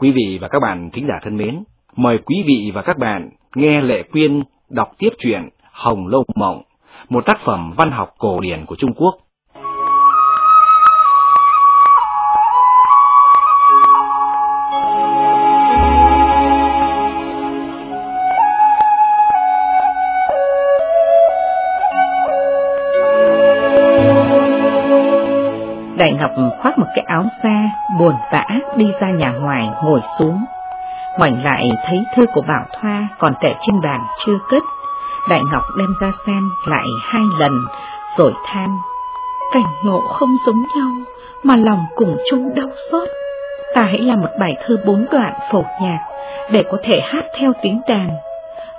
Quý vị và các bạn thính giả thân mến, mời quý vị và các bạn nghe Lệ Quyên đọc tiếp truyện Hồng Lâu Mộng, một tác phẩm văn học cổ điển của Trung Quốc. Ngọc khoác một cái áo da, buồn vã đi ra nhà ngoài ngồi xuống. Ngoảnh lại thấy thư của Bảo Thoa còn để trên bàn chưa cất. Đại Ngọc đem ra xem lại hai lần, rồi than. Cảnh ngộ không giống nhau, mà lòng cùng chung đau xót. Ta hãy làm một bài thơ bốn đoạn phổ nhạc, để có thể hát theo tiếng đàn,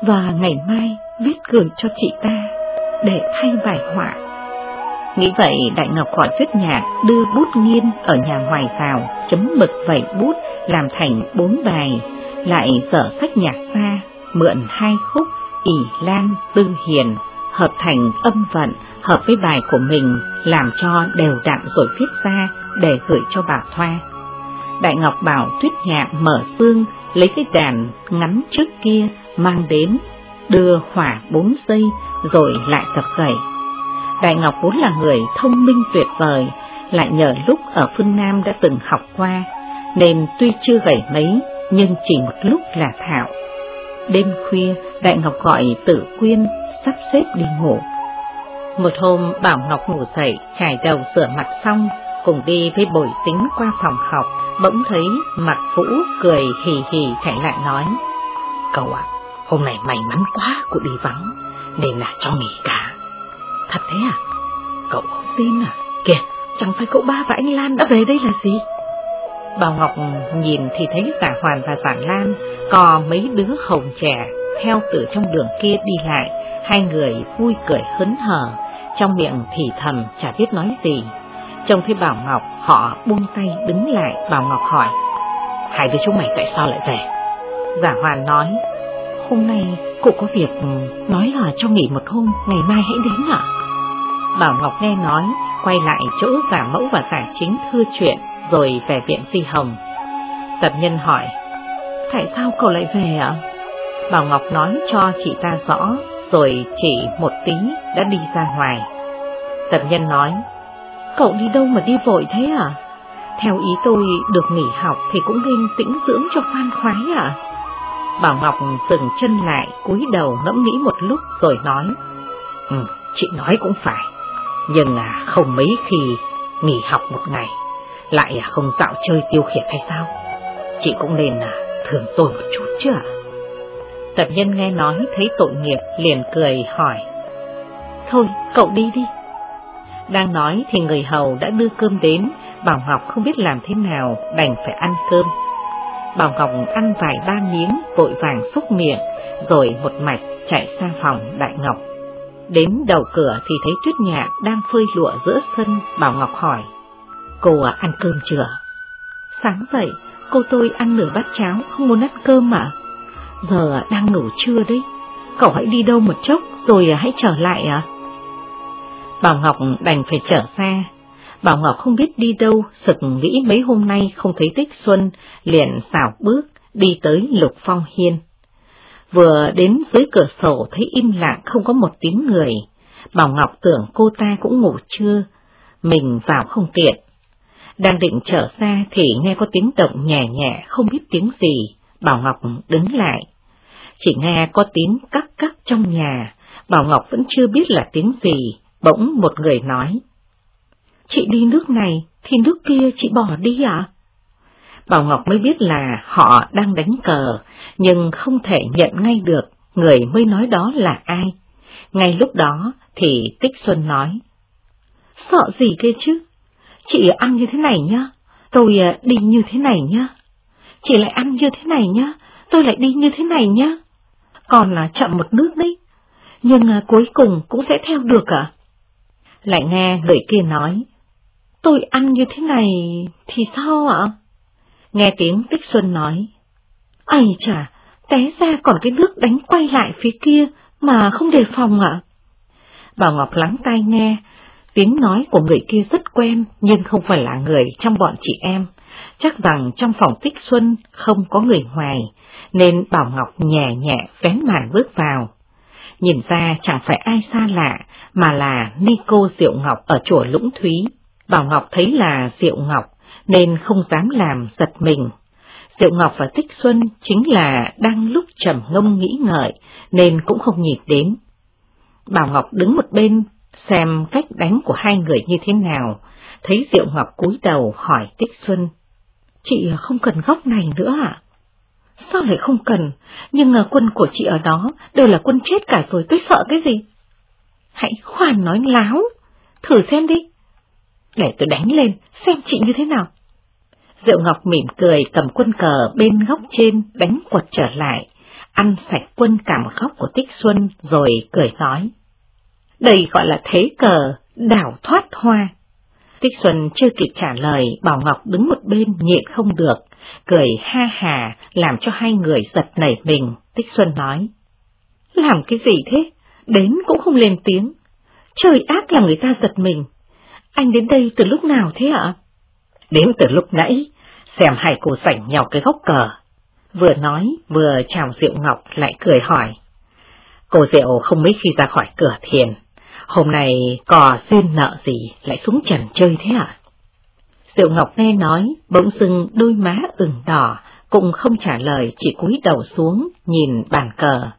và ngày mai viết gửi cho chị ta, để thay bài họa. Nghĩ vậy Đại Ngọc gọi tuyết nhạc đưa bút nghiên ở nhà ngoài vào, chấm mực vẩy bút làm thành bốn bài, lại dở sách nhạc ra, mượn hai khúc ỉ lan tư hiền, hợp thành âm vận, hợp với bài của mình, làm cho đều đặn rồi viết ra để gửi cho bà Thoa. Đại Ngọc bảo tuyết nhạc mở xương, lấy cái đàn ngắn trước kia mang đến, đưa hỏa bốn giây rồi lại tập gậy Đại Ngọc vốn là người thông minh tuyệt vời, lại nhờ lúc ở phương Nam đã từng học qua, nên tuy chưa gầy mấy, nhưng chỉ một lúc là thạo. Đêm khuya, Đại Ngọc gọi tử quyên, sắp xếp đi ngủ. Một hôm Bảo Ngọc ngủ dậy, chải đầu sửa mặt xong, cùng đi với bồi tính qua phòng học, bỗng thấy mặt Vũ cười hì hì chạy lại nói. Cậu ạ, hôm nay may mắn quá của đi vắng, nên là cho nghỉ cả. Thật thế à? Cậu không tin à? Kìa, chẳng phải cậu ba và anh Lan đã về đây là gì? Bảo Ngọc nhìn thì thấy giả Hoàn và giả Lan có mấy đứa hồng trẻ theo từ trong đường kia đi lại, hai người vui cười hớn hở, trong miệng thì thầm chả biết nói gì. Trông thấy Bảo Ngọc, họ buông tay đứng lại, Bảo Ngọc hỏi, hai đứa chúng mày tại sao lại về? Giả Hoàn nói, hôm nay cụ có việc nói là cho nghỉ một hôm, ngày mai hãy đến ạ. Bảo Ngọc nghe nói, quay lại chỗ giả mẫu và giả chính thư chuyện, rồi về viện Di Hồng. Tập nhân hỏi, tại sao cậu lại về ạ? Bảo Ngọc nói cho chị ta rõ, rồi chỉ một tí đã đi ra ngoài. Tập nhân nói, cậu đi đâu mà đi vội thế à? Theo ý tôi, được nghỉ học thì cũng nên tĩnh dưỡng cho khoan khoái à? Bảo Ngọc dừng chân lại, cúi đầu ngẫm nghĩ một lúc rồi nói, Ừ, chị nói cũng phải, nhưng à, không mấy khi nghỉ học một ngày, lại à, không dạo chơi tiêu khiển hay sao? Chị cũng nên à, thường tôi một chút chứ ạ. Tập nhân nghe nói thấy tội nghiệp liền cười hỏi. Thôi, cậu đi đi. Đang nói thì người hầu đã đưa cơm đến, Bảo Ngọc không biết làm thế nào đành phải ăn cơm. Bảo Ngọc ăn vài ba miếng, vội vàng xúc miệng, rồi một mạch chạy sang phòng Đại Ngọc. Đến đầu cửa thì thấy Tuyết Nhạc đang phơi lụa giữa sân, Bảo Ngọc hỏi, cô à, ăn cơm chưa? Sáng dậy, cô tôi ăn nửa bát cháo, không muốn ăn cơm à? Giờ đang ngủ trưa đấy, cậu hãy đi đâu một chốc rồi à, hãy trở lại à? Bảo Ngọc đành phải trở xa, Bảo Ngọc không biết đi đâu, sực nghĩ mấy hôm nay không thấy Tích Xuân, liền xảo bước, đi tới Lục Phong Hiên. Vừa đến dưới cửa sổ thấy im lặng không có một tiếng người, Bảo Ngọc tưởng cô ta cũng ngủ chưa, mình vào không tiện. Đang định trở ra thì nghe có tiếng động nhẹ nhẹ không biết tiếng gì, Bảo Ngọc đứng lại. Chỉ nghe có tiếng cắt cắt trong nhà, Bảo Ngọc vẫn chưa biết là tiếng gì, bỗng một người nói. Chị đi nước này thì nước kia chị bỏ đi ạ? Bảo Ngọc mới biết là họ đang đánh cờ, nhưng không thể nhận ngay được người mới nói đó là ai. Ngay lúc đó thì Tích Xuân nói, Sợ gì kia chứ? Chị ăn như thế này nhá, tôi ờ, đi như thế này nhá. Chị lại ăn như thế này nhá, tôi lại đi như thế này nhá. Còn là chậm một nước đấy, nhưng ờ, cuối cùng cũng sẽ theo được à? Lại nghe người kia nói, tôi ăn như thế này thì sao ạ? Nghe tiếng Tích Xuân nói, Ây chà, té ra còn cái nước đánh quay lại phía kia mà không đề phòng ạ. Bảo Ngọc lắng tai nghe, tiếng nói của người kia rất quen nhưng không phải là người trong bọn chị em. Chắc rằng trong phòng tích xuân không có người ngoài, nên Bảo Ngọc nhẹ nhẹ vén màn bước vào. Nhìn ra chẳng phải ai xa lạ, mà là Nico Diệu Ngọc ở chùa Lũng Thúy. Bảo Ngọc thấy là Diệu Ngọc, nên không dám làm giật mình. Diệu Ngọc và Tích Xuân chính là đang lúc trầm ngâm nghĩ ngợi, nên cũng không nhịp đến. Bảo Ngọc đứng một bên, xem cách đánh của hai người như thế nào, thấy Diệu Ngọc cúi đầu hỏi Tích Xuân. Chị không cần góc này nữa à? Sao lại không cần, nhưng ờ, quân của chị ở đó đều là quân chết cả rồi, tôi sợ cái gì? Hãy khoan nói láo, thử xem đi. Để tôi đánh lên, xem chị như thế nào. Diệu Ngọc mỉm cười cầm quân cờ bên góc trên đánh quật trở lại, ăn sạch quân cảm góc của Tích Xuân rồi cười nói. Đây gọi là thế cờ, đảo thoát hoa. Tích Xuân chưa kịp trả lời, Bảo Ngọc đứng một bên nhịn không được, cười ha hà làm cho hai người giật nảy mình. Tích Xuân nói, làm cái gì thế? Đến cũng không lên tiếng. Trời ác là người ta giật mình. Anh đến đây từ lúc nào thế ạ? Đến từ lúc nãy, xem hai cô sảnh nhau cái góc cờ. Vừa nói, vừa chào Diệu Ngọc lại cười hỏi. Cô Diệu không mấy khi ra khỏi cửa thiền. Hôm nay cò duyên nợ gì lại xuống trần chơi thế ạ? Diệu Ngọc nghe nói, bỗng dưng đôi má ửng đỏ, cũng không trả lời chỉ cúi đầu xuống, nhìn bàn cờ.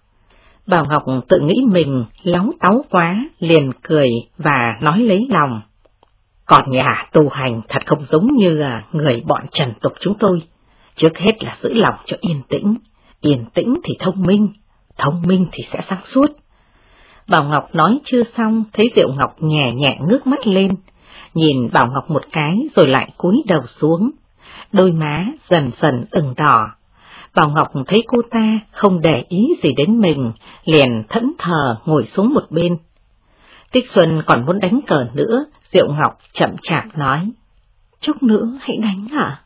Bảo Ngọc tự nghĩ mình lóng táo quá, liền cười và nói lấy lòng. Còn nhà tu hành thật không giống như à, người bọn trần tục chúng tôi. Trước hết là giữ lòng cho yên tĩnh, yên tĩnh thì thông minh, thông minh thì sẽ sáng suốt. Bảo Ngọc nói chưa xong, thấy Diệu Ngọc nhẹ nhẹ ngước mắt lên, nhìn Bảo Ngọc một cái rồi lại cúi đầu xuống. Đôi má dần dần ửng đỏ. Bảo Ngọc thấy cô ta không để ý gì đến mình, liền thẫn thờ ngồi xuống một bên. Tích Xuân còn muốn đánh cờ nữa, Diệu Ngọc chậm chạp nói. Chút nữa hãy đánh hả?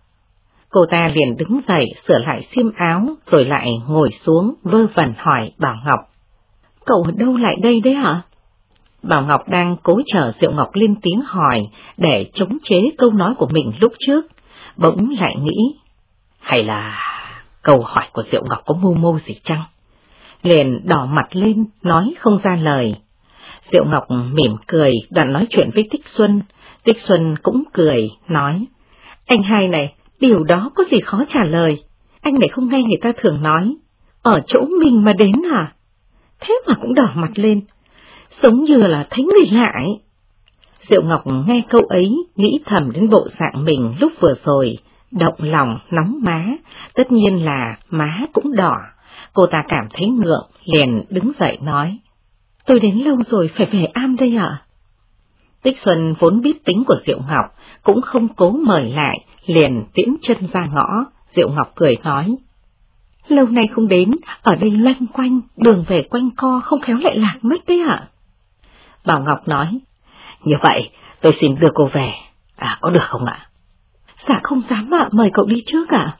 Cô ta liền đứng dậy sửa lại xiêm áo rồi lại ngồi xuống vơ vẩn hỏi Bảo Ngọc. Cậu ở đâu lại đây đấy hả? Bảo Ngọc đang cố chờ Diệu Ngọc lên tiếng hỏi để chống chế câu nói của mình lúc trước, bỗng lại nghĩ, hay là câu hỏi của Diệu Ngọc có mưu mô gì chăng? Liền đỏ mặt lên, nói không ra lời. Diệu Ngọc mỉm cười, đoạn nói chuyện với Tích Xuân. Tích Xuân cũng cười, nói, anh hai này, điều đó có gì khó trả lời, anh lại không nghe người ta thường nói, ở chỗ mình mà đến à? Thế mà cũng đỏ mặt lên, giống như là thấy người lạ ấy. Diệu Ngọc nghe câu ấy, nghĩ thầm đến bộ dạng mình lúc vừa rồi, động lòng, nóng má, tất nhiên là má cũng đỏ. Cô ta cảm thấy ngượng, liền đứng dậy nói, tôi đến lâu rồi phải về am đây ạ. Tích Xuân vốn biết tính của Diệu Ngọc, cũng không cố mời lại, liền tiễn chân ra ngõ, Diệu Ngọc cười nói. Lâu nay không đến, ở đây lanh quanh, đường về quanh co không khéo lại lạc mất đấy ạ. Bảo Ngọc nói, như vậy tôi xin đưa cô về, à có được không ạ? Dạ không dám ạ, mời cậu đi trước ạ.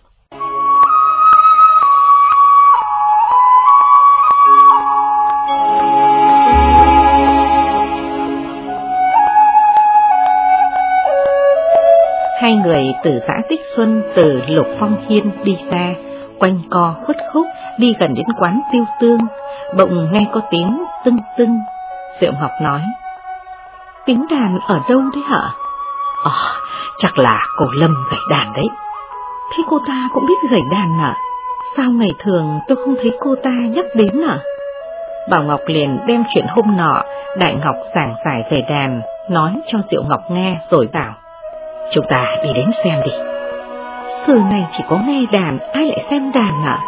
Hai người từ xã Tích Xuân từ Lục Phong Hiên đi ra, quanh co khuất khúc đi gần đến quán tiêu tương, bỗng nghe có tiếng tưng tưng. Diệu Ngọc nói, tiếng đàn ở đâu đấy hả? Ồ, chắc là cô Lâm gảy đàn đấy. Thế cô ta cũng biết gảy đàn à? Sao ngày thường tôi không thấy cô ta nhắc đến à? Bảo Ngọc liền đem chuyện hôm nọ Đại Ngọc giảng giải về đàn, nói cho Diệu Ngọc nghe rồi bảo, chúng ta đi đến xem đi. Sự này chỉ có nghe đàn, ai lại xem đàn ạ?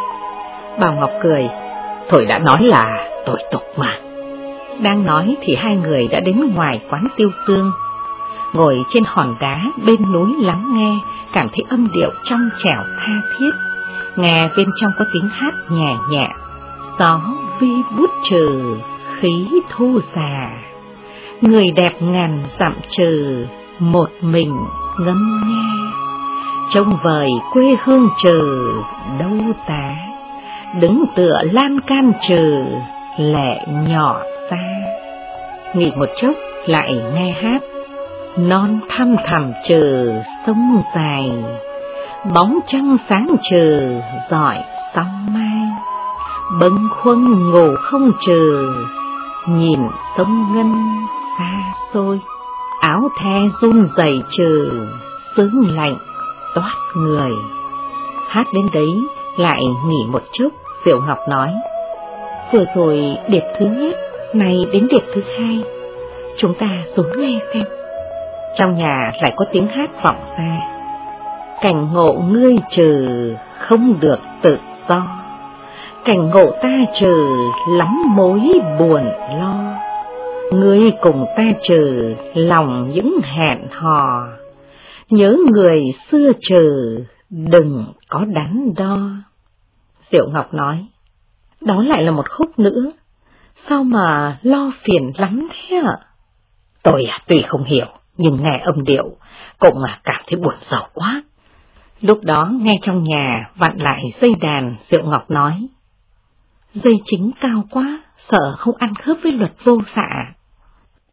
Bảo Ngọc cười, thôi đã nói là tội tục mà. Đang nói thì hai người đã đến ngoài quán tiêu tương. Ngồi trên hòn đá bên núi lắng nghe, cảm thấy âm điệu trong trẻo tha thiết. Nghe bên trong có tiếng hát nhẹ nhẹ, gió vi bút trừ, khí thu già. Người đẹp ngàn dặm trừ, một mình ngâm nghe. Trông vời quê hương chờ đâu tá đứng tựa lan can chờ, lệ nhỏ xa. Nghỉ một chốc lại nghe hát, non thăm thẳm chờ sông dài, bóng trăng sáng chờ giỏi sóng mai, bâng khuâng ngủ không chờ, nhìn sông ngân xa xôi, áo the run rẩy chờ, sướng lạnh toát người. Hát đến đấy lại nghỉ một chút, Diệu Ngọc nói. Vừa rồi điệp thứ nhất, này đến điệp thứ hai, chúng ta xuống nghe xem. Trong nhà lại có tiếng hát vọng ra. Cảnh ngộ ngươi trừ không được tự do, cảnh ngộ ta trừ lắm mối buồn lo. Ngươi cùng ta trừ lòng những hẹn hò, nhớ người xưa trừ đừng có đắn đo. Diệu Ngọc nói, đó lại là một khúc nữa, sao mà lo phiền lắm thế ạ? Tôi à, tuy không hiểu, nhưng nghe âm điệu, cũng à, cảm thấy buồn rầu quá. Lúc đó nghe trong nhà vặn lại dây đàn, Diệu Ngọc nói, dây chính cao quá, sợ không ăn khớp với luật vô xạ.